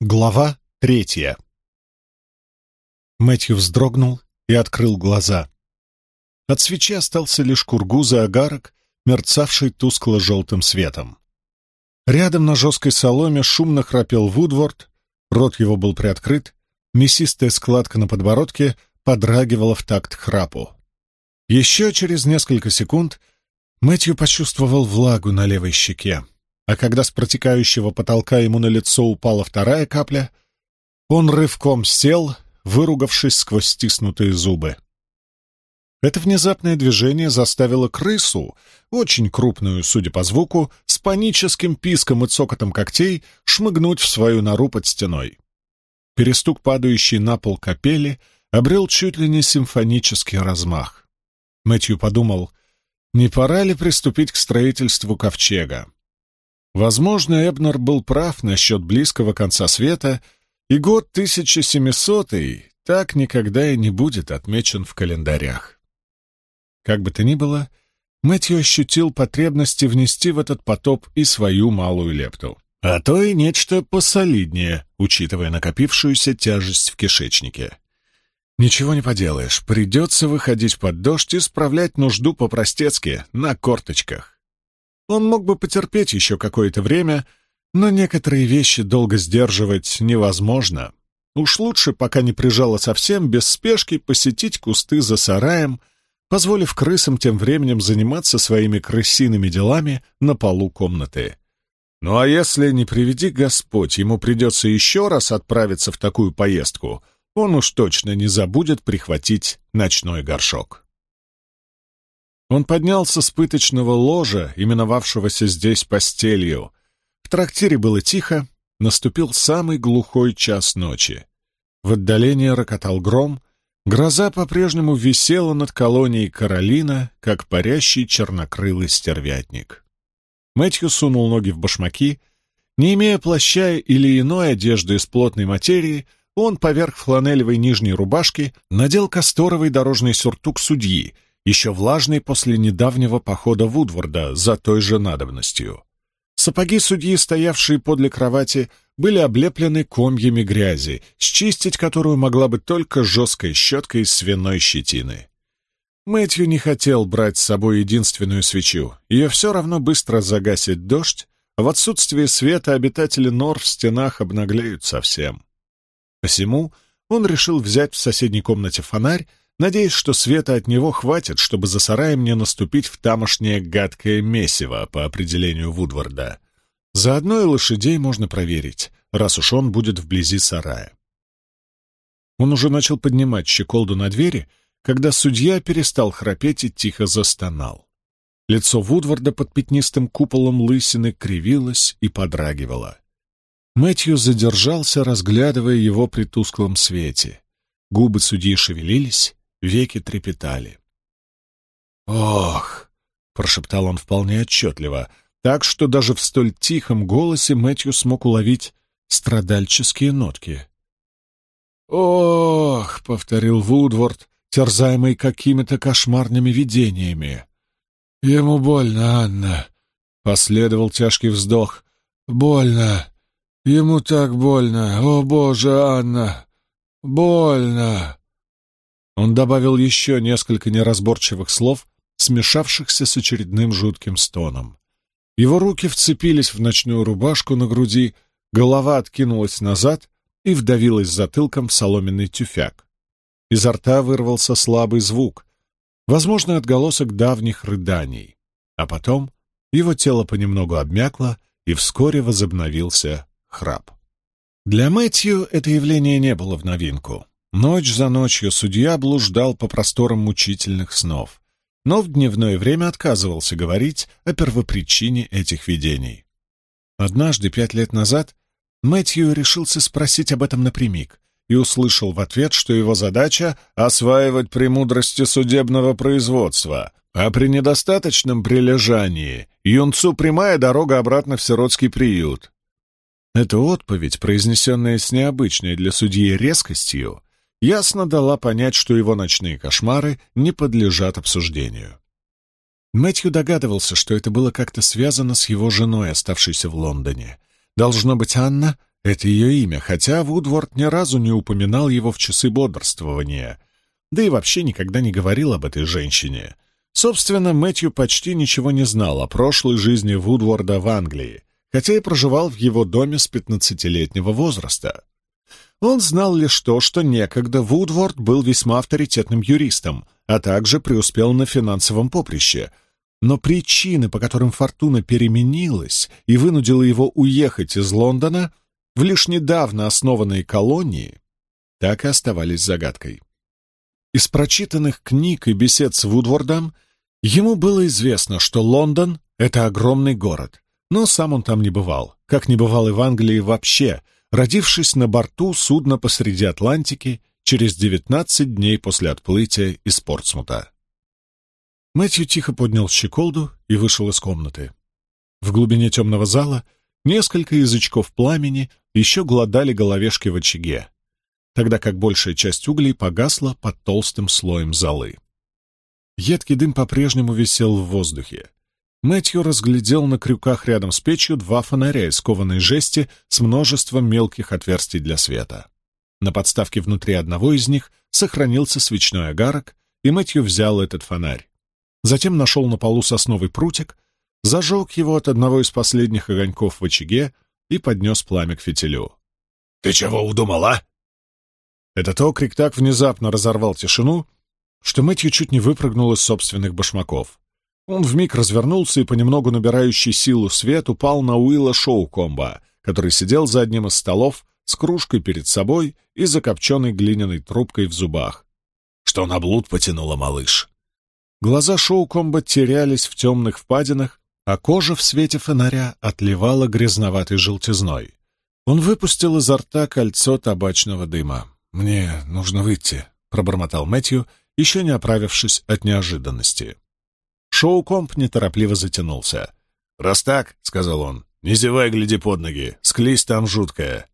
Глава третья Мэтью вздрогнул и открыл глаза. От свечи остался лишь кургуз и огарок, мерцавший тускло-желтым светом. Рядом на жесткой соломе шумно храпел Вудворд, рот его был приоткрыт, мясистая складка на подбородке подрагивала в такт храпу. Еще через несколько секунд Мэтью почувствовал влагу на левой щеке а когда с протекающего потолка ему на лицо упала вторая капля, он рывком сел, выругавшись сквозь стиснутые зубы. Это внезапное движение заставило крысу, очень крупную, судя по звуку, с паническим писком и цокотом когтей, шмыгнуть в свою нору под стеной. Перестук падающей на пол капели обрел чуть ли не симфонический размах. Мэтью подумал, не пора ли приступить к строительству ковчега? Возможно, Эбнер был прав насчет близкого конца света, и год 1700 так никогда и не будет отмечен в календарях. Как бы то ни было, Мэтью ощутил потребности внести в этот потоп и свою малую лепту. А то и нечто посолиднее, учитывая накопившуюся тяжесть в кишечнике. Ничего не поделаешь, придется выходить под дождь и справлять нужду по-простецки, на корточках. Он мог бы потерпеть еще какое-то время, но некоторые вещи долго сдерживать невозможно. Уж лучше, пока не прижало совсем, без спешки посетить кусты за сараем, позволив крысам тем временем заниматься своими крысиными делами на полу комнаты. Ну а если, не приведи Господь, ему придется еще раз отправиться в такую поездку, он уж точно не забудет прихватить ночной горшок. Он поднялся с пыточного ложа, именовавшегося здесь постелью. В трактире было тихо, наступил самый глухой час ночи. В отдалении рокотал гром, гроза по-прежнему висела над колонией Каролина, как парящий чернокрылый стервятник. Мэтью сунул ноги в башмаки. Не имея плаща или иной одежды из плотной материи, он поверх фланелевой нижней рубашки надел касторовый дорожный сюртук судьи еще влажный после недавнего похода Вудворда за той же надобностью. Сапоги судьи, стоявшие подле кровати, были облеплены комьями грязи, счистить которую могла бы только жесткой щеткой из свиной щетины. Мэтью не хотел брать с собой единственную свечу. Ее все равно быстро загасит дождь, а в отсутствие света обитатели нор в стенах обнаглеют совсем. Посему он решил взять в соседней комнате фонарь надеясь, что света от него хватит, чтобы за сараем не наступить в тамошнее гадкое месиво по определению Вудварда. Заодно и лошадей можно проверить, раз уж он будет вблизи сарая. Он уже начал поднимать щеколду на двери, когда судья перестал храпеть и тихо застонал. Лицо Вудварда под пятнистым куполом лысины кривилось и подрагивало. Мэтью задержался, разглядывая его при тусклом свете. Губы судьи шевелились, веки трепетали. «Ох!» — прошептал он вполне отчетливо, так что даже в столь тихом голосе Мэтью смог уловить страдальческие нотки. «Ох!» — повторил Вудворд, терзаемый какими-то кошмарными видениями. «Ему больно, Анна!» — последовал тяжкий вздох. «Больно! Ему так больно! О, Боже, Анна! Больно!» Он добавил еще несколько неразборчивых слов, смешавшихся с очередным жутким стоном. Его руки вцепились в ночную рубашку на груди, голова откинулась назад и вдавилась затылком в соломенный тюфяк. Изо рта вырвался слабый звук, возможно, отголосок давних рыданий. А потом его тело понемногу обмякло, и вскоре возобновился храп. Для Мэтью это явление не было в новинку. Ночь за ночью судья блуждал по просторам мучительных снов, но в дневное время отказывался говорить о первопричине этих видений. Однажды, пять лет назад, Мэтью решился спросить об этом напрямик и услышал в ответ, что его задача — осваивать премудрости судебного производства, а при недостаточном прилежании юнцу прямая дорога обратно в сиротский приют. Эта отповедь, произнесенная с необычной для судьи резкостью, ясно дала понять, что его ночные кошмары не подлежат обсуждению. Мэтью догадывался, что это было как-то связано с его женой, оставшейся в Лондоне. Должно быть, Анна Это ее имя, хотя Вудворд ни разу не упоминал его в часы бодрствования, да и вообще никогда не говорил об этой женщине. Собственно, Мэтью почти ничего не знал о прошлой жизни Вудворда в Англии, хотя и проживал в его доме с пятнадцатилетнего возраста. Он знал лишь то, что некогда Вудворд был весьма авторитетным юристом, а также преуспел на финансовом поприще. Но причины, по которым фортуна переменилась и вынудила его уехать из Лондона в лишь недавно основанной колонии, так и оставались загадкой. Из прочитанных книг и бесед с Вудвордом ему было известно, что Лондон — это огромный город, но сам он там не бывал, как не бывал и в Англии вообще, родившись на борту судна посреди Атлантики через 19 дней после отплытия из Портсмута. Мэтью тихо поднял щеколду и вышел из комнаты. В глубине темного зала несколько язычков пламени еще гладали головешки в очаге тогда как большая часть углей погасла под толстым слоем золы. Едкий дым по-прежнему висел в воздухе. Мэтью разглядел на крюках рядом с печью два фонаря из кованой жести с множеством мелких отверстий для света. На подставке внутри одного из них сохранился свечной огарок, и Мэтью взял этот фонарь. Затем нашел на полу сосновый прутик, зажег его от одного из последних огоньков в очаге и поднес пламя к фитилю. «Ты чего удумал, а?» Этот окрик так внезапно разорвал тишину, что Мэтью чуть не выпрыгнул из собственных башмаков. Он вмиг развернулся и, понемногу набирающий силу свет, упал на Уилла Шоукомба, который сидел за одним из столов с кружкой перед собой и закопченной глиняной трубкой в зубах. «Что на блуд потянуло, малыш?» Глаза Шоукомба терялись в темных впадинах, а кожа в свете фонаря отливала грязноватой желтизной. Он выпустил изо рта кольцо табачного дыма. «Мне нужно выйти», — пробормотал Мэтью, еще не оправившись от неожиданности. Шоу-комп неторопливо затянулся. «Раз так», — сказал он, — «не зевай, гляди под ноги, склись там жуткая».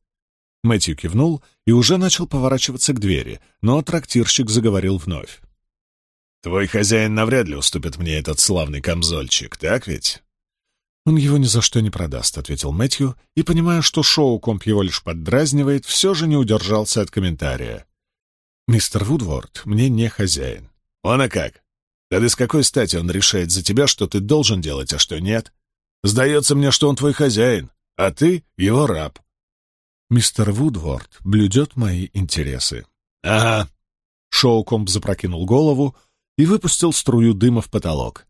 Мэтью кивнул и уже начал поворачиваться к двери, но трактирщик заговорил вновь. «Твой хозяин навряд ли уступит мне этот славный камзольчик, так ведь?» «Он его ни за что не продаст», — ответил Мэтью, и, понимая, что шоу-комп его лишь поддразнивает, все же не удержался от комментария. «Мистер Вудворд мне не хозяин». «Он а как? Тогда с какой стати он решает за тебя, что ты должен делать, а что нет? Сдается мне, что он твой хозяин, а ты — его раб». «Мистер Вудворд блюдет мои интересы». «Ага». Шоу-комп запрокинул голову и выпустил струю дыма в потолок.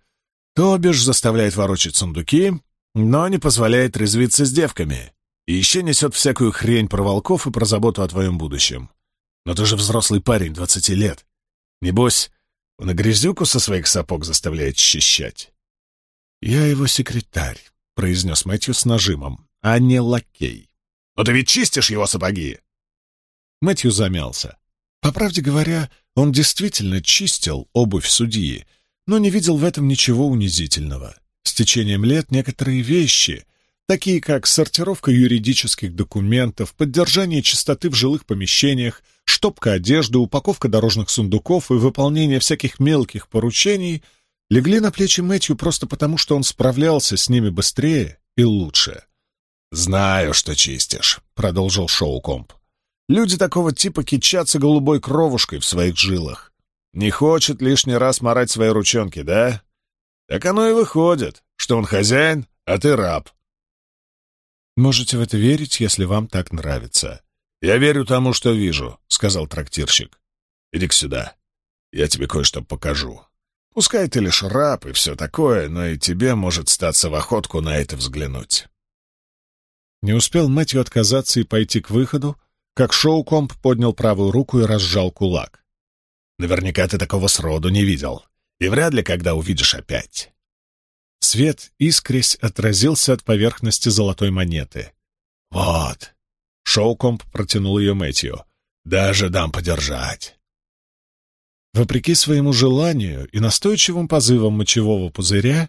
То бишь заставляет ворочать сундуки, но не позволяет резвиться с девками. И еще несет всякую хрень про волков и про заботу о твоем будущем. Но ты же взрослый парень, двадцати лет. Небось, он и грязюку со своих сапог заставляет счищать. «Я его секретарь», — произнес Мэтью с нажимом, — «а не лакей». «Но ты ведь чистишь его сапоги!» Мэтью замялся. По правде говоря, он действительно чистил обувь судьи, но не видел в этом ничего унизительного. С течением лет некоторые вещи, такие как сортировка юридических документов, поддержание чистоты в жилых помещениях, штопка одежды, упаковка дорожных сундуков и выполнение всяких мелких поручений, легли на плечи Мэтью просто потому, что он справлялся с ними быстрее и лучше. «Знаю, что чистишь», — продолжил Шоукомп. «Люди такого типа кичатся голубой кровушкой в своих жилах. Не хочет лишний раз морать свои ручонки, да? Так оно и выходит, что он хозяин, а ты раб. Можете в это верить, если вам так нравится. Я верю тому, что вижу, — сказал трактирщик. Иди-ка сюда. Я тебе кое-что покажу. Пускай ты лишь раб и все такое, но и тебе может статься в охотку на это взглянуть. Не успел Мэтью отказаться и пойти к выходу, как Шоукомп поднял правую руку и разжал кулак. Наверняка ты такого сроду не видел. И вряд ли когда увидишь опять. Свет, искрясь, отразился от поверхности золотой монеты. «Вот!» — Шоукомп протянул ее Мэтью. «Даже дам подержать!» Вопреки своему желанию и настойчивым позывам мочевого пузыря,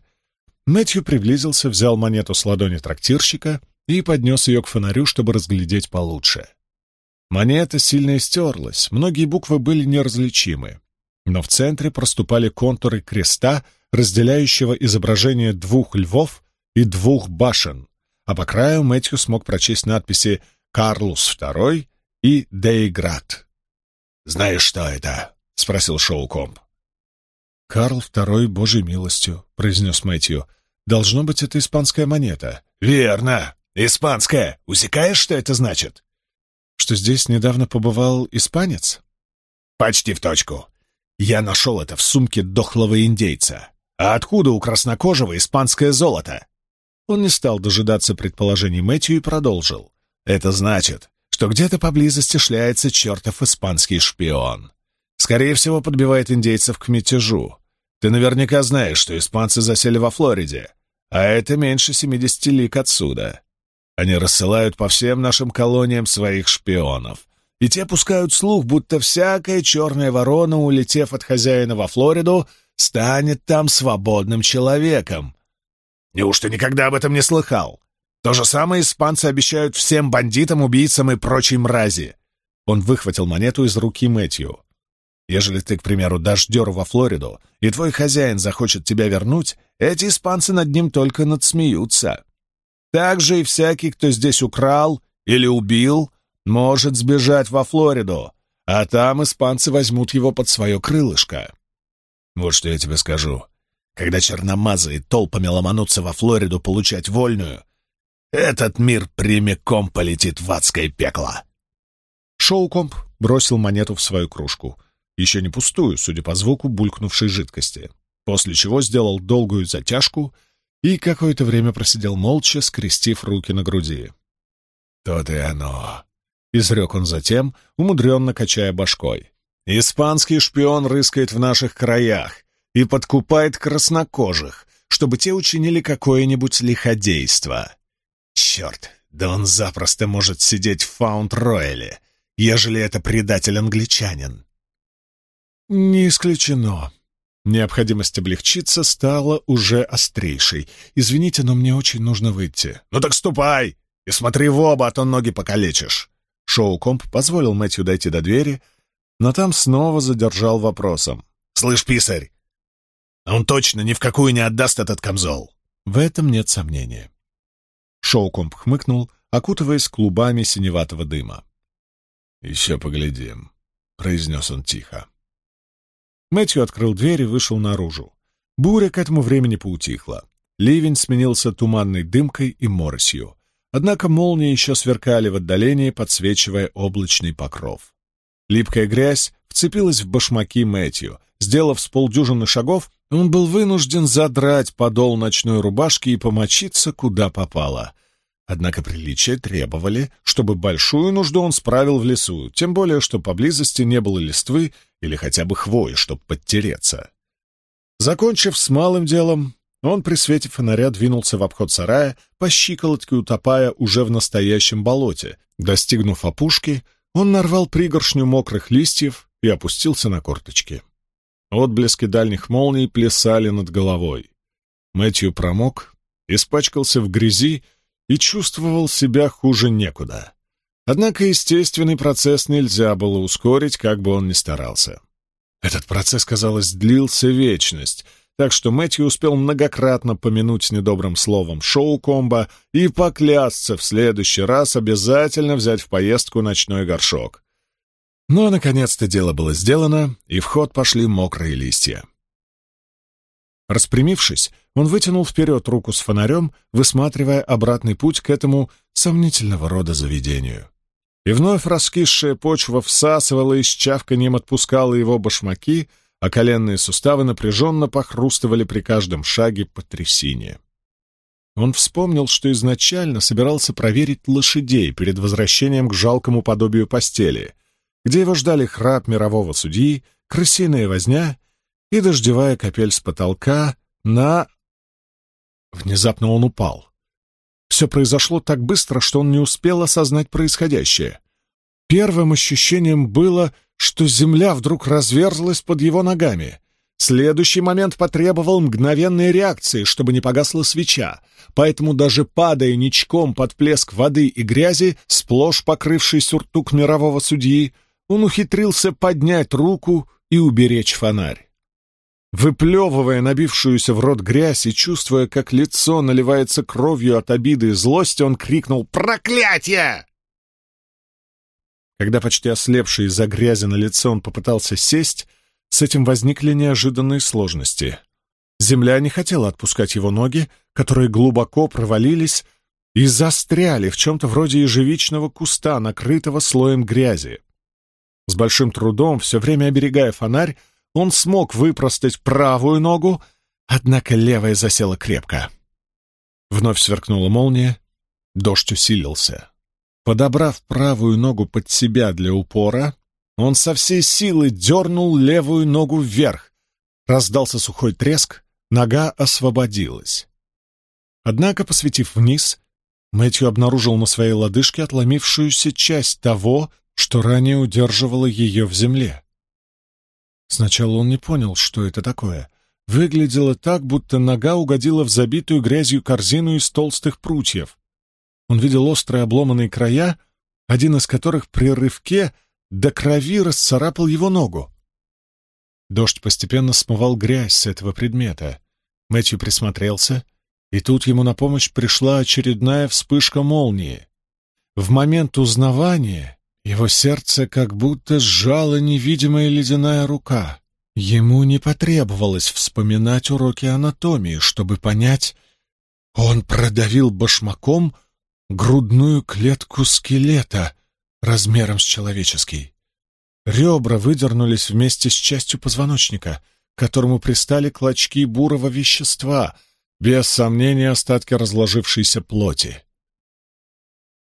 Мэтью приблизился, взял монету с ладони трактирщика и поднес ее к фонарю, чтобы разглядеть получше. Монета сильно истерлась, многие буквы были неразличимы, но в центре проступали контуры креста, разделяющего изображение двух львов и двух башен, а по краю Мэтью смог прочесть надписи Карлус II и Дейград. «Знаешь, что это?» — спросил Шоукомп. «Карл II, Божьей милостью», — произнес Мэтью. «Должно быть, это испанская монета». «Верно! Испанская! Усекаешь, что это значит?» «Что здесь недавно побывал испанец?» «Почти в точку. Я нашел это в сумке дохлого индейца. А откуда у краснокожего испанское золото?» Он не стал дожидаться предположений Мэтью и продолжил. «Это значит, что где-то поблизости шляется чертов испанский шпион. Скорее всего, подбивает индейцев к мятежу. Ты наверняка знаешь, что испанцы засели во Флориде, а это меньше семидесяти лик отсюда. Они рассылают по всем нашим колониям своих шпионов, и те пускают слух, будто всякая черная ворона, улетев от хозяина во Флориду, станет там свободным человеком. Неужто никогда об этом не слыхал? То же самое испанцы обещают всем бандитам, убийцам и прочей мрази. Он выхватил монету из руки Мэтью. Ежели ты, к примеру, дашь дёру во Флориду, и твой хозяин захочет тебя вернуть, эти испанцы над ним только надсмеются. Так же и всякий, кто здесь украл или убил, может сбежать во Флориду, а там испанцы возьмут его под свое крылышко. Вот что я тебе скажу. Когда черномазые толпами ломанутся во Флориду получать вольную, этот мир прямиком полетит в адское пекло. Шоукомп бросил монету в свою кружку, еще не пустую, судя по звуку булькнувшей жидкости, после чего сделал долгую затяжку и какое-то время просидел молча, скрестив руки на груди. «То-то и оно», — изрек он затем, умудренно качая башкой. «Испанский шпион рыскает в наших краях и подкупает краснокожих, чтобы те учинили какое-нибудь лиходейство. Черт, да он запросто может сидеть в Фаунд-Ройле, ежели это предатель-англичанин. Не исключено. Необходимость облегчиться стала уже острейшей. Извините, но мне очень нужно выйти. Ну так ступай! И смотри в оба, а то ноги покалечишь. Шоу-комп позволил Мэтью дойти до двери, но там снова задержал вопросом. «Слышь, писарь, а он точно ни в какую не отдаст этот камзол?» В этом нет сомнения. Шоукомп хмыкнул, окутываясь клубами синеватого дыма. «Еще поглядим», — произнес он тихо. Мэтью открыл дверь и вышел наружу. Буря к этому времени поутихла. Ливень сменился туманной дымкой и моросью. Однако молнии еще сверкали в отдалении, подсвечивая облачный покров. Липкая грязь вцепилась в башмаки Мэтью. Сделав с полдюжины шагов, он был вынужден задрать подол ночной рубашки и помочиться, куда попало. Однако приличия требовали, чтобы большую нужду он справил в лесу, тем более, что поблизости не было листвы или хотя бы хвои, чтобы подтереться. Закончив с малым делом, он при свете фонаря двинулся в обход сарая, по щиколотке утопая уже в настоящем болоте. Достигнув опушки, он нарвал пригоршню мокрых листьев и опустился на корточки. Отблески дальних молний плясали над головой. Мэтью промок, испачкался в грязи и чувствовал себя хуже некуда. Однако естественный процесс нельзя было ускорить, как бы он ни старался. Этот процесс, казалось, длился вечность, так что Мэтью успел многократно помянуть недобрым словом шоу-комбо и поклясться в следующий раз обязательно взять в поездку ночной горшок. Но, наконец-то, дело было сделано, и в ход пошли мокрые листья. Распрямившись, он вытянул вперед руку с фонарем, высматривая обратный путь к этому сомнительного рода заведению. И вновь раскисшая почва всасывала и с чавканьем отпускала его башмаки, а коленные суставы напряженно похрустывали при каждом шаге по трясине. Он вспомнил, что изначально собирался проверить лошадей перед возвращением к жалкому подобию постели, где его ждали храп мирового судьи, крысиная возня и дождевая капель с потолка на... Внезапно он упал. Все произошло так быстро, что он не успел осознать происходящее. Первым ощущением было, что земля вдруг разверзлась под его ногами. Следующий момент потребовал мгновенной реакции, чтобы не погасла свеча, поэтому даже падая ничком под плеск воды и грязи, сплошь покрывший сюртук мирового судьи, он ухитрился поднять руку и уберечь фонарь. Выплевывая набившуюся в рот грязь и чувствуя, как лицо наливается кровью от обиды и злости, он крикнул «Проклятие!» Когда почти ослепший из-за грязи на лице он попытался сесть, с этим возникли неожиданные сложности. Земля не хотела отпускать его ноги, которые глубоко провалились и застряли в чем-то вроде ежевичного куста, накрытого слоем грязи. С большим трудом, все время оберегая фонарь, он смог выпростать правую ногу, однако левая засела крепко. Вновь сверкнула молния, дождь усилился. Подобрав правую ногу под себя для упора, он со всей силы дернул левую ногу вверх. Раздался сухой треск, нога освободилась. Однако, посветив вниз, Мэтью обнаружил на своей лодыжке отломившуюся часть того, что ранее удерживало ее в земле. Сначала он не понял, что это такое. Выглядело так, будто нога угодила в забитую грязью корзину из толстых прутьев. Он видел острые обломанные края, один из которых при рывке до крови расцарапал его ногу. Дождь постепенно смывал грязь с этого предмета. Мэтью присмотрелся, и тут ему на помощь пришла очередная вспышка молнии. В момент узнавания его сердце как будто сжала невидимая ледяная рука. Ему не потребовалось вспоминать уроки анатомии, чтобы понять, он продавил башмаком грудную клетку скелета размером с человеческий. Ребра выдернулись вместе с частью позвоночника, к которому пристали клочки бурого вещества, без сомнения остатки разложившейся плоти.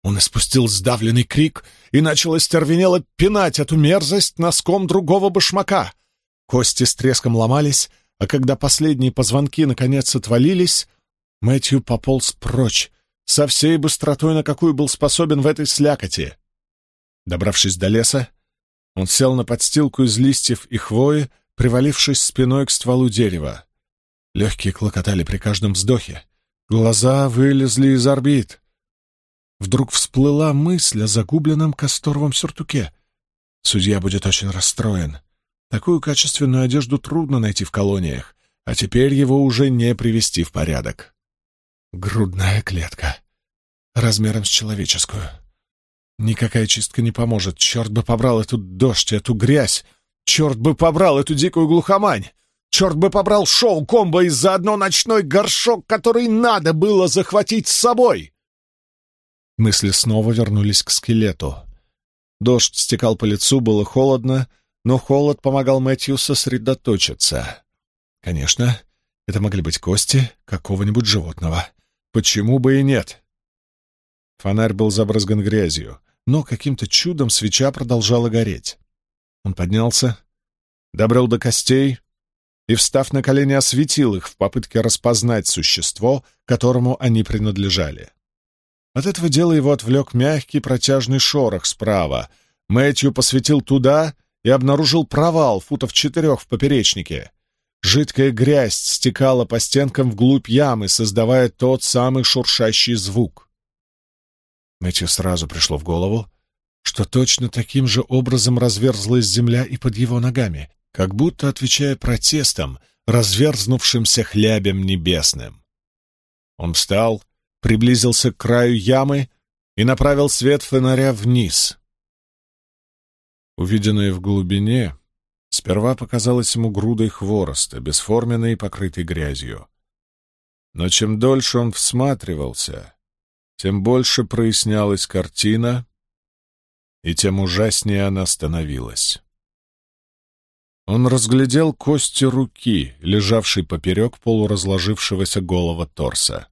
Он испустил сдавленный крик и начал остервенело пинать эту мерзость носком другого башмака. Кости с треском ломались, а когда последние позвонки наконец отвалились, Мэтью пополз прочь, со всей быстротой, на какую был способен в этой слякоти. Добравшись до леса, он сел на подстилку из листьев и хвои, привалившись спиной к стволу дерева. Легкие клокотали при каждом вздохе, глаза вылезли из орбит. Вдруг всплыла мысль о загубленном касторовом сюртуке. Судья будет очень расстроен. Такую качественную одежду трудно найти в колониях, а теперь его уже не привести в порядок. Грудная клетка. Размером с человеческую. Никакая чистка не поможет. Черт бы побрал эту дождь, эту грязь. Черт бы побрал эту дикую глухомань. Черт бы побрал шоу-комбо и заодно ночной горшок, который надо было захватить с собой. Мысли снова вернулись к скелету. Дождь стекал по лицу, было холодно, но холод помогал Мэтью сосредоточиться. Конечно, это могли быть кости какого-нибудь животного. Почему бы и нет? Фонарь был забрызган грязью, но каким-то чудом свеча продолжала гореть. Он поднялся, добрел до костей и, встав на колени, осветил их в попытке распознать существо, которому они принадлежали. От этого дела его отвлек мягкий протяжный шорох справа. Мэтью посветил туда и обнаружил провал футов четырех в поперечнике. Жидкая грязь стекала по стенкам вглубь ямы, создавая тот самый шуршащий звук. Мэтью сразу пришло в голову, что точно таким же образом разверзлась земля и под его ногами, как будто отвечая протестам, разверзнувшимся хлябем небесным. Он встал, приблизился к краю ямы и направил свет фонаря вниз. Увиденное в глубине сперва показалось ему грудой хвороста, бесформенной и покрытой грязью. Но чем дольше он всматривался, тем больше прояснялась картина, и тем ужаснее она становилась. Он разглядел кости руки, лежавшей поперек полуразложившегося голого торса.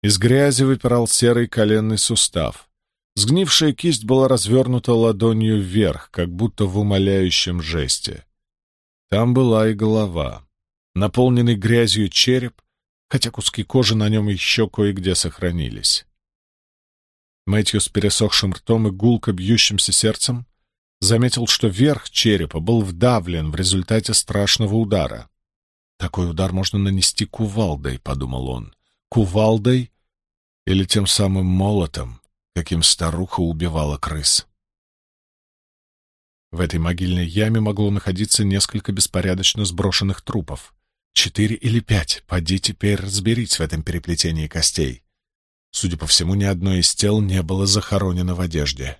Из грязи выпирал серый коленный сустав. Сгнившая кисть была развернута ладонью вверх, как будто в умоляющем жесте. Там была и голова, наполненный грязью череп, хотя куски кожи на нем еще кое-где сохранились. Мэтью с пересохшим ртом и гулко бьющимся сердцем заметил, что верх черепа был вдавлен в результате страшного удара. «Такой удар можно нанести кувалдой», — подумал он. «Кувалдой или тем самым молотом, каким старуха убивала крыс. В этой могильной яме могло находиться несколько беспорядочно сброшенных трупов. Четыре или пять, поди теперь разберись в этом переплетении костей. Судя по всему, ни одно из тел не было захоронено в одежде.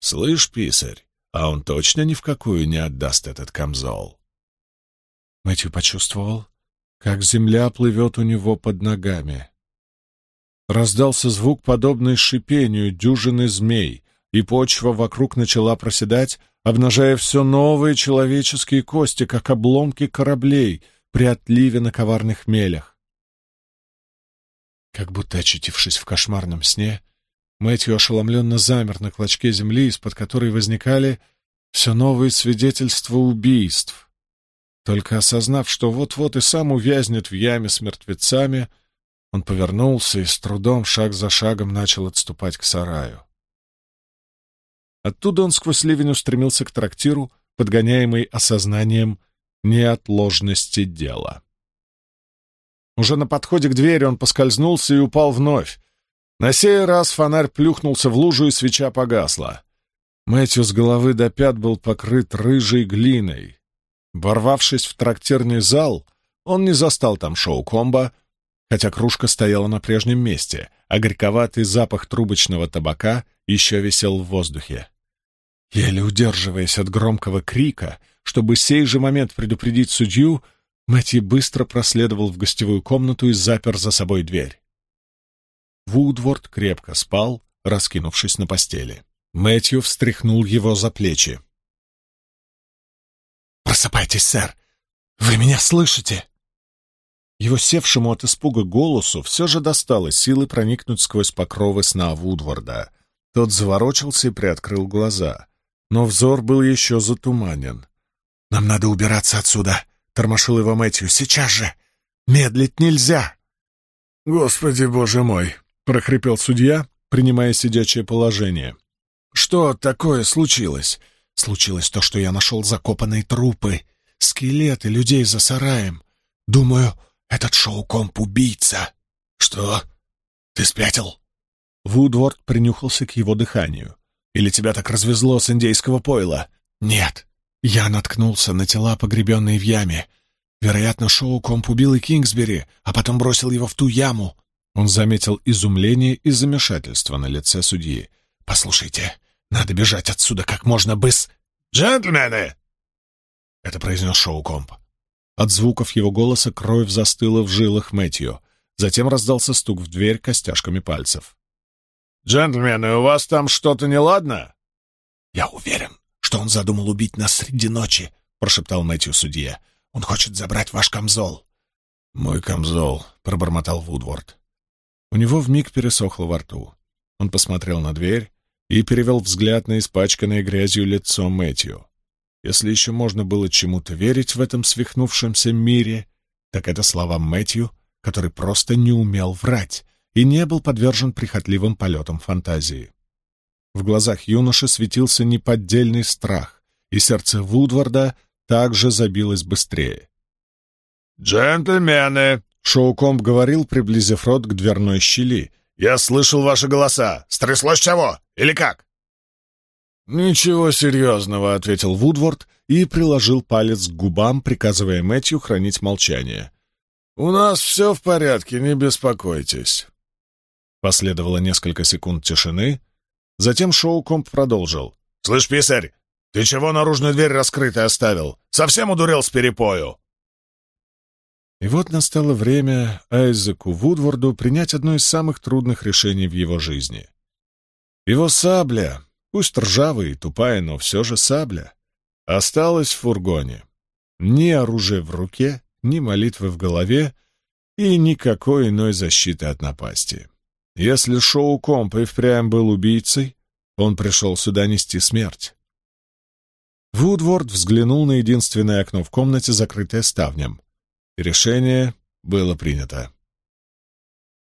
«Слышь, писарь, а он точно ни в какую не отдаст этот камзол?» Мэтью почувствовал, как земля плывет у него под ногами. Раздался звук, подобный шипению дюжины змей, и почва вокруг начала проседать, обнажая все новые человеческие кости, как обломки кораблей при отливе на коварных мелях. Как будто очутившись в кошмарном сне, Мэтью ошеломленно замер на клочке земли, из-под которой возникали все новые свидетельства убийств. Только осознав, что вот-вот и сам увязнет в яме с мертвецами, он повернулся и с трудом, шаг за шагом, начал отступать к сараю. Оттуда он сквозь ливень устремился к трактиру, подгоняемый осознанием неотложности дела. Уже на подходе к двери он поскользнулся и упал вновь. На сей раз фонарь плюхнулся в лужу, и свеча погасла. Мэтью с головы до пят был покрыт рыжей глиной. Ворвавшись в трактирный зал, он не застал там шоу-комбо, хотя кружка стояла на прежнем месте, а горьковатый запах трубочного табака еще висел в воздухе. Еле удерживаясь от громкого крика, чтобы сей же момент предупредить судью, Мэтью быстро проследовал в гостевую комнату и запер за собой дверь. Вудворд крепко спал, раскинувшись на постели. Мэтью встряхнул его за плечи. «Просыпайтесь, сэр! Вы меня слышите?» Его севшему от испуга голосу все же досталось силы проникнуть сквозь покровы сна Вудворда. Тот заворочился и приоткрыл глаза, но взор был еще затуманен. «Нам надо убираться отсюда!» — тормошил его Мэтью. «Сейчас же! Медлить нельзя!» «Господи, боже мой!» — прохрипел судья, принимая сидячее положение. «Что такое случилось?» «Случилось то, что я нашел закопанные трупы, скелеты людей за сараем. Думаю, этот шоу-комп убийца. Что? Ты спятил? Вудворд принюхался к его дыханию. Или тебя так развезло с индейского пойла? Нет. Я наткнулся на тела, погребенные в яме. Вероятно, шоу-комп убил и Кингсбери, а потом бросил его в ту яму. Он заметил изумление и замешательство на лице судьи. «Послушайте, надо бежать отсюда как можно быс...» «Джентльмены!» — это произнес Шоу-комп. От звуков его голоса кровь застыла в жилах Мэтью. Затем раздался стук в дверь костяшками пальцев. «Джентльмены, у вас там что-то неладно?» «Я уверен, что он задумал убить нас среди ночи», — прошептал Мэтью судье. «Он хочет забрать ваш камзол». «Мой камзол», — пробормотал Вудворд. У него вмиг пересохло во рту. Он посмотрел на дверь и перевел взгляд на испачканное грязью лицо Мэтью. Если еще можно было чему-то верить в этом свихнувшемся мире, так это словам Мэтью, который просто не умел врать и не был подвержен прихотливым полетам фантазии. В глазах юноши светился неподдельный страх, и сердце Вудварда также забилось быстрее. «Джентльмены!» — Шоукомб говорил, приблизив рот к дверной щели. «Я слышал ваши голоса. Стряслось чего? Или как?» «Ничего серьезного», — ответил Вудворд и приложил палец к губам, приказывая Мэтью хранить молчание. «У нас все в порядке, не беспокойтесь». Последовало несколько секунд тишины. Затем Шоукомп продолжил. «Слышь, писарь, ты чего наружную дверь раскрытой оставил? Совсем удурел с перепою?» И вот настало время Айзеку Вудворду принять одно из самых трудных решений в его жизни. Его сабля, Пусть ржавая и тупая, но все же сабля. Осталась в фургоне. Ни оружия в руке, ни молитвы в голове и никакой иной защиты от напасти. Если Шоу Комп и впрямь был убийцей, он пришел сюда нести смерть. Вудворд взглянул на единственное окно в комнате, закрытое ставнем. Решение было принято.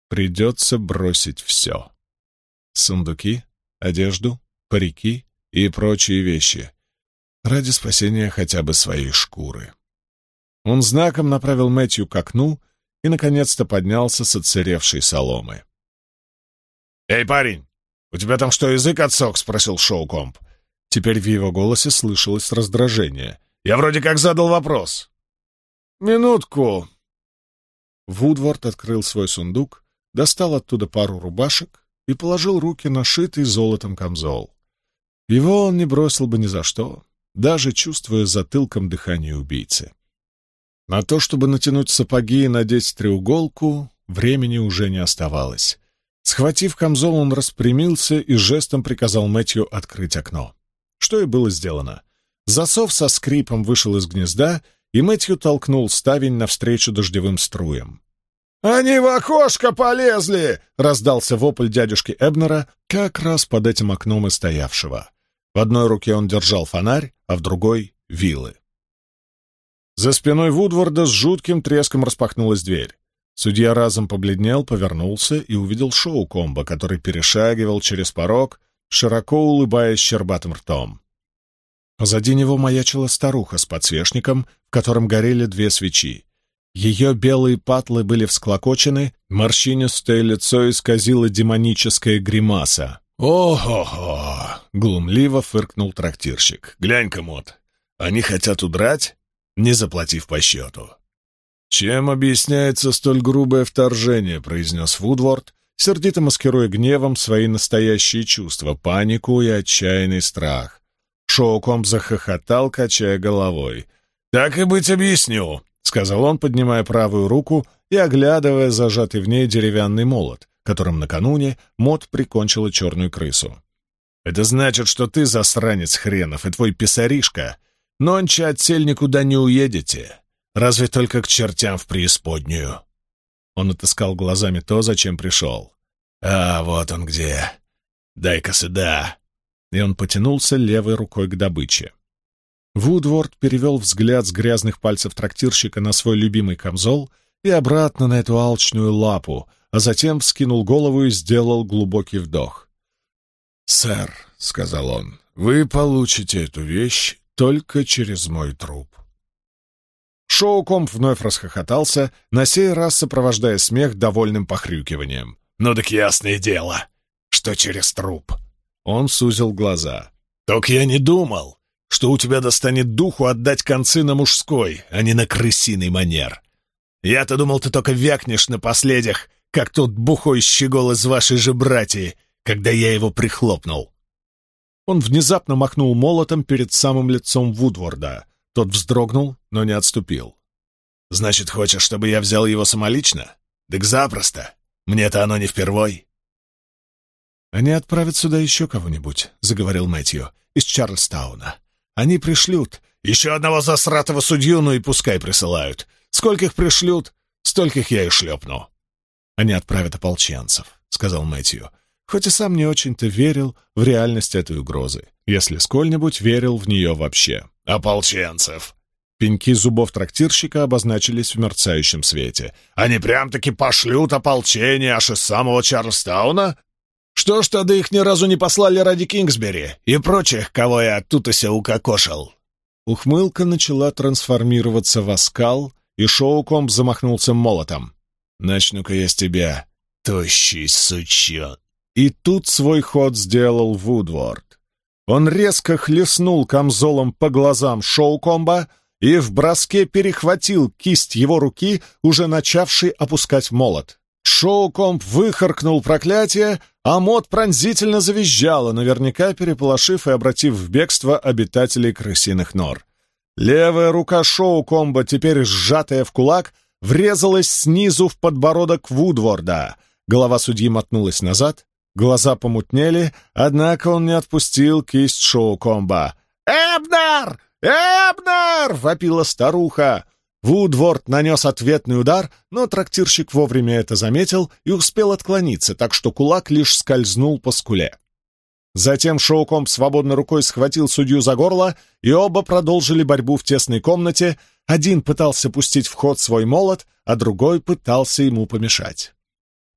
Придется бросить все. Сундуки, одежду, парики и прочие вещи, ради спасения хотя бы своей шкуры. Он знаком направил Мэтью к окну и, наконец-то, поднялся с отсыревшей соломы. «Эй, парень, у тебя там что, язык отсох?» — спросил Шоукомп. Теперь в его голосе слышалось раздражение. «Я вроде как задал вопрос». «Минутку». Вудворд открыл свой сундук, достал оттуда пару рубашек и положил руки на шитый золотом камзол. Его он не бросил бы ни за что, даже чувствуя затылком дыхание убийцы. На то, чтобы натянуть сапоги и надеть треуголку, времени уже не оставалось. Схватив камзол, он распрямился и жестом приказал Мэтью открыть окно. Что и было сделано. Засов со скрипом вышел из гнезда, и Мэтью толкнул ставень навстречу дождевым струям. «Они в окошко полезли!» — раздался вопль дядюшки Эбнера, как раз под этим окном и стоявшего. В одной руке он держал фонарь, а в другой — вилы. За спиной Вудворда с жутким треском распахнулась дверь. Судья разом побледнел, повернулся и увидел шоу-комбо, который перешагивал через порог, широко улыбаясь щербатым ртом. Позади него маячила старуха с подсвечником, в котором горели две свечи. Ее белые патлы были всклокочены, морщинистое лицо исказило демоническая гримаса. «О-хо-хо!» — глумливо фыркнул трактирщик. «Глянь-ка, Мот, они хотят удрать, не заплатив по счету». «Чем объясняется столь грубое вторжение?» — произнес Вудворд, сердито маскируя гневом свои настоящие чувства, панику и отчаянный страх. Шоуком захохотал, качая головой. «Так и быть объясню сказал он, поднимая правую руку и оглядывая зажатый в ней деревянный молот, которым накануне Мот прикончила черную крысу. «Это значит, что ты, засранец хренов, и твой писаришка, нонче отсель никуда не уедете, разве только к чертям в преисподнюю». Он отыскал глазами то, зачем пришел. «А, вот он где! Дай-ка сюда!» И он потянулся левой рукой к добыче. Вудворд перевел взгляд с грязных пальцев трактирщика на свой любимый камзол и обратно на эту алчную лапу, а затем вскинул голову и сделал глубокий вдох. «Сэр», — сказал он, — «вы получите эту вещь только через мой труп». Шоукомп вновь расхохотался, на сей раз сопровождая смех довольным похрюкиванием. «Ну так ясное дело, что через труп». Он сузил глаза. «Только я не думал, что у тебя достанет духу отдать концы на мужской, а не на крысиный манер. Я-то думал, ты только вякнешь на последях, как тот бухой щегол из вашей же братьи, когда я его прихлопнул». Он внезапно махнул молотом перед самым лицом Вудворда. Тот вздрогнул, но не отступил. «Значит, хочешь, чтобы я взял его самолично? Так запросто. Мне-то оно не впервой». «Они отправят сюда еще кого-нибудь», — заговорил Мэтью, — «из Чарльстауна. Они пришлют. Еще одного засратого судью, ну и пускай присылают. Скольких пришлют, стольких я и шлепну. Они отправят ополченцев, — сказал Мэтью, хоть и сам не очень-то верил в реальность этой угрозы, если сколь-нибудь верил в нее вообще. Ополченцев! Пеньки зубов трактирщика обозначились в мерцающем свете. «Они прям-таки пошлют ополчение аж из самого Чарльстауна? Что ж тогда их ни разу не послали ради Кингсбери и прочих, кого я оттуда-ся укокошил?» Ухмылка начала трансформироваться в оскал, и Шоукомб замахнулся молотом. «Начну-ка я с тебя, тощий сучон!» И тут свой ход сделал Вудворд. Он резко хлестнул камзолом по глазам Шоукомба и в броске перехватил кисть его руки, уже начавший опускать молот. Шоукомп выхаркнул проклятие, а Мот пронзительно завизжала, наверняка переполошив и обратив в бегство обитателей крысиных нор. Левая рука Шоукомба, теперь сжатая в кулак, врезалась снизу в подбородок Вудворда. Голова судьи мотнулась назад, глаза помутнели, однако он не отпустил кисть Шоукомба. «Эбнер! Эбнер!» — вопила старуха. Вудворд нанес ответный удар, но трактирщик вовремя это заметил и успел отклониться, так что кулак лишь скользнул по скуле. Затем Шоукомп свободной рукой схватил судью за горло, и оба продолжили борьбу в тесной комнате. Один пытался пустить в ход свой молот, а другой пытался ему помешать.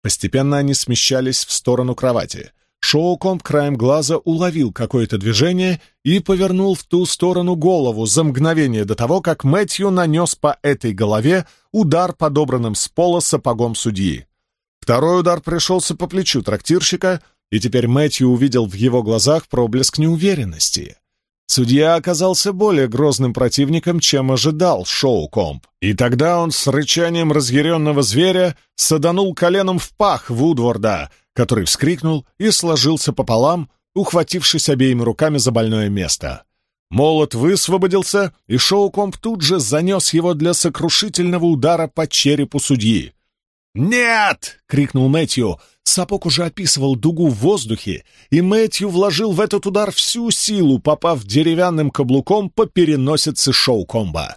Постепенно они смещались в сторону кровати. Шоукомп краем глаза уловил какое-то движение и повернул в ту сторону голову за мгновение до того, как Мэтью нанес по этой голове удар, подобранным с пола сапогом судьи. Второй удар пришелся по плечу трактирщика, и теперь Мэтью увидел в его глазах проблеск неуверенности. Судья оказался более грозным противником, чем ожидал Шоукомп, и тогда он с рычанием разъяренного зверя саданул коленом в пах Вудворда, который вскрикнул и сложился пополам, ухватившись обеими руками за больное место. Молот высвободился, и Шоукомп тут же занес его для сокрушительного удара по черепу судьи. «Нет!» — крикнул Мэтью. Сапог уже описывал дугу в воздухе, и Мэтью вложил в этот удар всю силу, попав деревянным каблуком по переносице Шоукомба.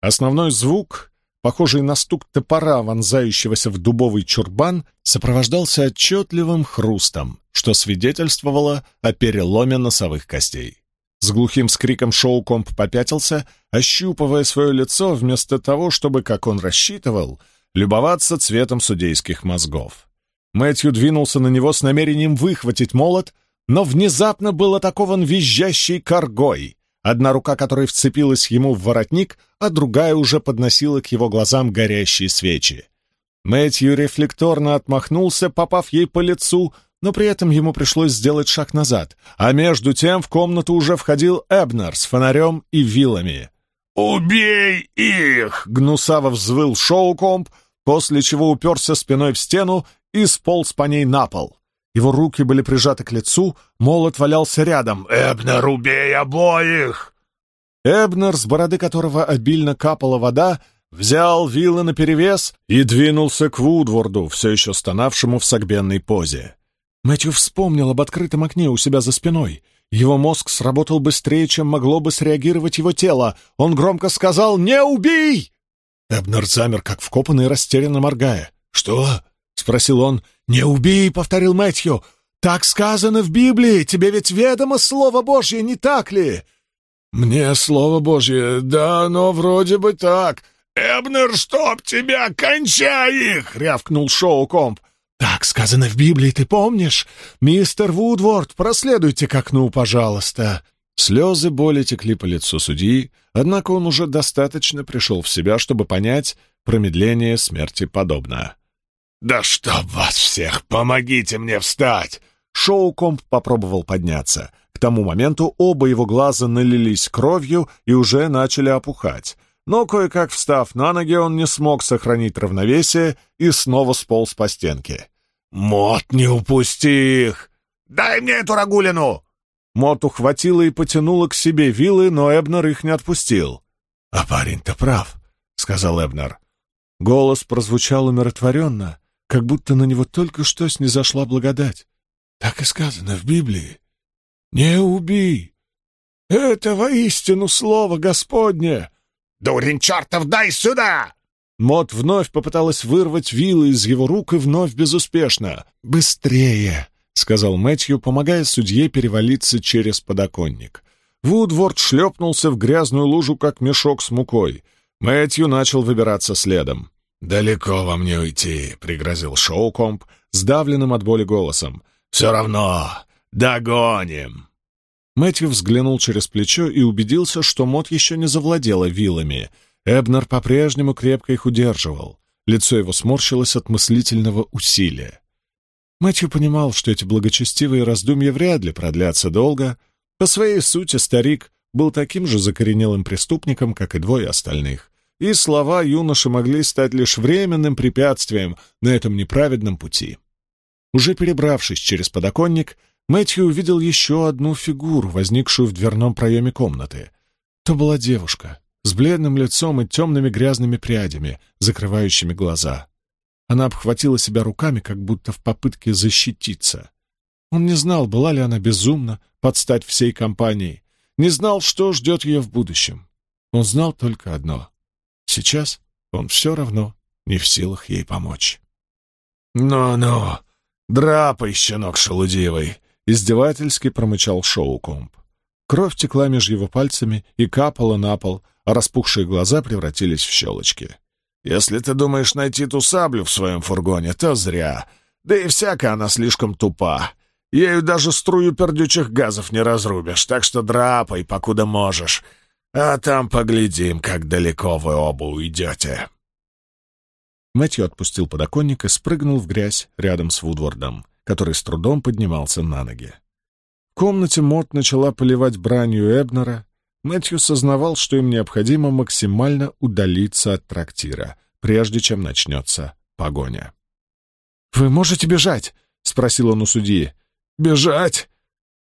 Основной звук, похожий на стук топора, вонзающегося в дубовый чурбан, сопровождался отчетливым хрустом, что свидетельствовало о переломе носовых костей. С глухим скриком Шоукомб попятился, ощупывая свое лицо вместо того, чтобы, как он рассчитывал, любоваться цветом судейских мозгов. Мэтью двинулся на него с намерением выхватить молот, но внезапно был атакован визжащей коргой, одна рука которой вцепилась ему в воротник, а другая уже подносила к его глазам горящие свечи. Мэтью рефлекторно отмахнулся, попав ей по лицу, но при этом ему пришлось сделать шаг назад, а между тем в комнату уже входил Эбнер с фонарем и вилами. «Убей их!» — гнусаво взвыл Шоукомб, после чего уперся спиной в стену и сполз по ней на пол. Его руки были прижаты к лицу, молот валялся рядом. «Эбнер, убей обоих!» Эбнер, с бороды которого обильно капала вода, взял вилы наперевес и двинулся к Вудворду, все еще стонавшему в согбенной позе. Мэтью вспомнил об открытом окне у себя за спиной. Его мозг сработал быстрее, чем могло бы среагировать его тело. Он громко сказал «Не убей!» Эбнер замер, как вкопанный, растерянно моргая. «Что?» — спросил он. «Не убей!» — повторил Мэтью. «Так сказано в Библии! Тебе ведь ведомо Слово Божье, не так ли?» «Мне Слово Божье, да, но вроде бы так». «Эбнер, чтоб тебя, кончай их!» — рявкнул Шоу-Комп. «Так сказано в Библии, ты помнишь? Мистер Вудворд, проследуйте к окну, пожалуйста». Слезы боли текли по лицу судьи, однако он уже достаточно пришел в себя, чтобы понять, промедление смерти подобно. «Да чтоб вас всех! Помогите мне встать!» Шоукомп попробовал подняться. К тому моменту оба его глаза налились кровью и уже начали опухать. Но кое-как встав на ноги, он не смог сохранить равновесие и снова сполз по стенке. «Мот, не упусти их! Дай мне эту рагулину!» Мот ухватила и потянула к себе вилы, но Эбнер их не отпустил. «А парень-то прав», — сказал Эбнер. Голос прозвучал умиротворенно, как будто на него только что снизошла благодать. Так и сказано в Библии. «Не убей! Это воистину слово Господне!» «Дурень чертов, дай сюда!» Мот вновь попыталась вырвать вилы из его рук и вновь безуспешно. «Быстрее!» — сказал Мэтью, помогая судье перевалиться через подоконник. Вудворд шлепнулся в грязную лужу, как мешок с мукой. Мэтью начал выбираться следом. «Далеко вам не уйти», — пригрозил Шоукомп, сдавленным от боли голосом. «Все равно догоним!» Мэтью взглянул через плечо и убедился, что Мот еще не завладела вилами — Эбнер по-прежнему крепко их удерживал. Лицо его сморщилось от мыслительного усилия. Мэтью понимал, что эти благочестивые раздумья вряд ли продлятся долго. По своей сути старик был таким же закоренелым преступником, как и двое остальных, и слова юноши могли стать лишь временным препятствием на этом неправедном пути. Уже перебравшись через подоконник, Мэтью увидел еще одну фигуру, возникшую в дверном проеме комнаты. То была девушка, с бледным лицом и темными грязными прядями, закрывающими глаза. Она обхватила себя руками, как будто в попытке защититься. Он не знал, была ли она безумна подстать всей компании, не знал, что ждет ее в будущем. Он знал только одно — сейчас он все равно не в силах ей помочь. «Ну-ну, драпай, щенок шелудивый!» — издевательски промычал Шоукомб. Кровь текла между его пальцами и капала на пол, а распухшие глаза превратились в щелочки. «Если ты думаешь найти ту саблю в своем фургоне, то зря. Да и всякая она слишком тупа. Ею даже струю пердючих газов не разрубишь, так что драпай, покуда можешь. А там поглядим, как далеко вы оба уйдете». Мэтью отпустил подоконник и спрыгнул в грязь рядом с Вудвордом, который с трудом поднимался на ноги. В комнате Мот начала поливать бранью Эбнера, Мэтью сознавал, что им необходимо максимально удалиться от трактира, прежде чем начнется погоня. «Вы можете бежать?» — спросил он у судьи. «Бежать?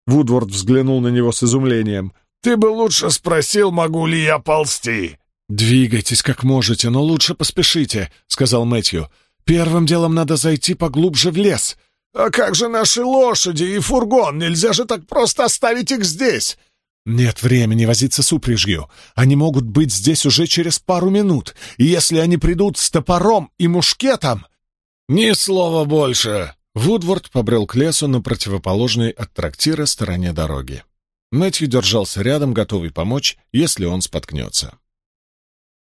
Вудворд взглянул на него с изумлением. «Ты бы лучше спросил, могу ли я ползти!» «Двигайтесь как можете, но лучше поспешите», — сказал Мэтью. «Первым делом надо зайти поглубже в лес». «А как же наши лошади и фургон? Нельзя же так просто оставить их здесь!» «Нет времени возиться с упряжью. Они могут быть здесь уже через пару минут, и если они придут с топором и мушкетом...» «Ни слова больше!» Вудворд побрел к лесу на противоположной от трактира стороне дороги. Мэтью держался рядом, готовый помочь, если он споткнется.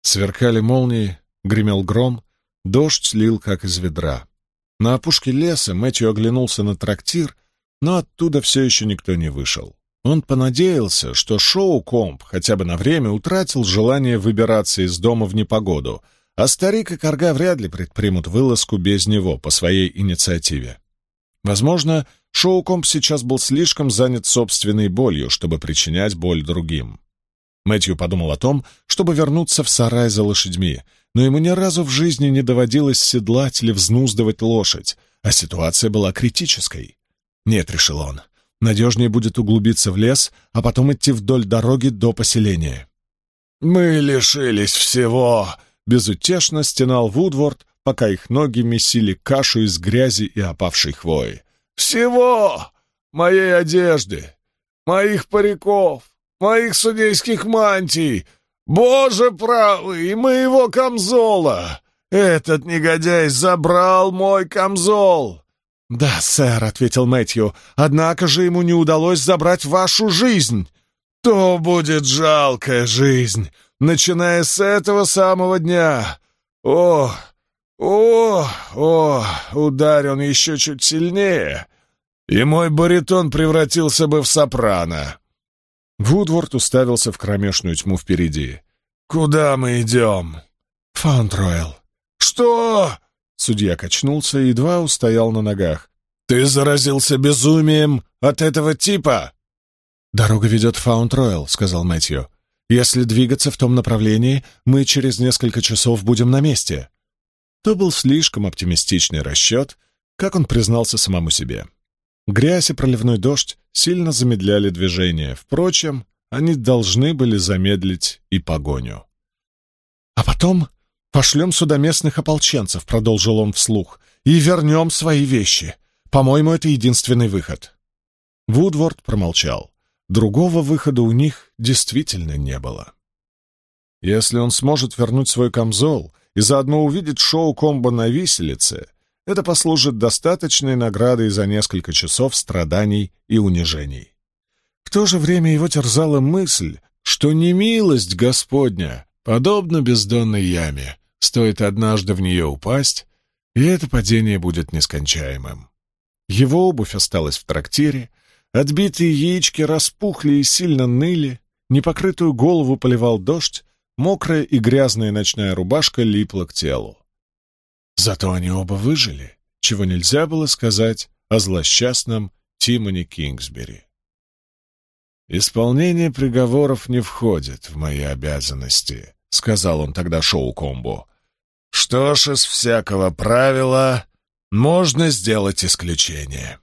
Сверкали молнии, гремел гром, дождь лил, как из ведра. На опушке леса Мэтью оглянулся на трактир, но оттуда все еще никто не вышел. Он понадеялся, что Шоу-Комп хотя бы на время утратил желание выбираться из дома в непогоду, а старик и карга вряд ли предпримут вылазку без него по своей инициативе. Возможно, Шоу-Комп сейчас был слишком занят собственной болью, чтобы причинять боль другим. Мэтью подумал о том, чтобы вернуться в сарай за лошадьми, но ему ни разу в жизни не доводилось седлать или взнуздывать лошадь, а ситуация была критической. «Нет», — решил он, — «надежнее будет углубиться в лес, а потом идти вдоль дороги до поселения». «Мы лишились всего», — безутешно стенал Вудворд, пока их ноги месили кашу из грязи и опавшей хвои. «Всего! Моей одежды, моих париков, моих судейских мантий, боже правый, и моего камзола! Этот негодяй забрал мой камзол!» «Да, сэр», — ответил Мэтью, — «однако же ему не удалось забрать вашу жизнь». «То будет жалкая жизнь, начиная с этого самого дня. О, о, о, ударь он еще чуть сильнее, и мой баритон превратился бы в сопрано». Вудворд уставился в кромешную тьму впереди. «Куда мы идем?» «Фаундройл». «Что?» Судья качнулся и едва устоял на ногах. «Ты заразился безумием от этого типа?» «Дорога ведет в Фаундройл», — сказал Мэтью. «Если двигаться в том направлении, мы через несколько часов будем на месте». То был слишком оптимистичный расчет, как он признался самому себе. Грязь и проливной дождь сильно замедляли движение. Впрочем, они должны были замедлить и погоню. «А потом пошлем сюда местных ополченцев», — продолжил он вслух, — «и вернем свои вещи. По-моему, это единственный выход». Вудворд промолчал. Другого выхода у них действительно не было. Если он сможет вернуть свой камзол и заодно увидеть шоу комбо на виселице, это послужит достаточной наградой за несколько часов страданий и унижений. В то же время его терзала мысль, что немилость Господня, подобно бездонной яме, стоит однажды в нее упасть, и это падение будет нескончаемым. Его обувь осталась в трактире, отбитые яички распухли и сильно ныли, непокрытую голову поливал дождь, мокрая и грязная ночная рубашка липла к телу. Зато они оба выжили, чего нельзя было сказать о злосчастном Тимони Кингсбери. «Исполнение приговоров не входит в мои обязанности», — сказал он тогда Шоу Комбо. «Что ж, из всякого правила можно сделать исключение.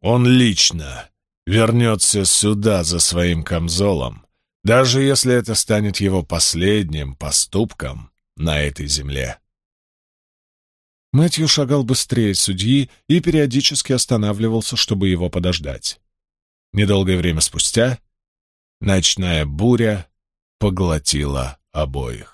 Он лично вернется сюда за своим камзолом, даже если это станет его последним поступком на этой земле». Мэтью шагал быстрее судьи и периодически останавливался, чтобы его подождать. Недолгое время спустя ночная буря поглотила обоих.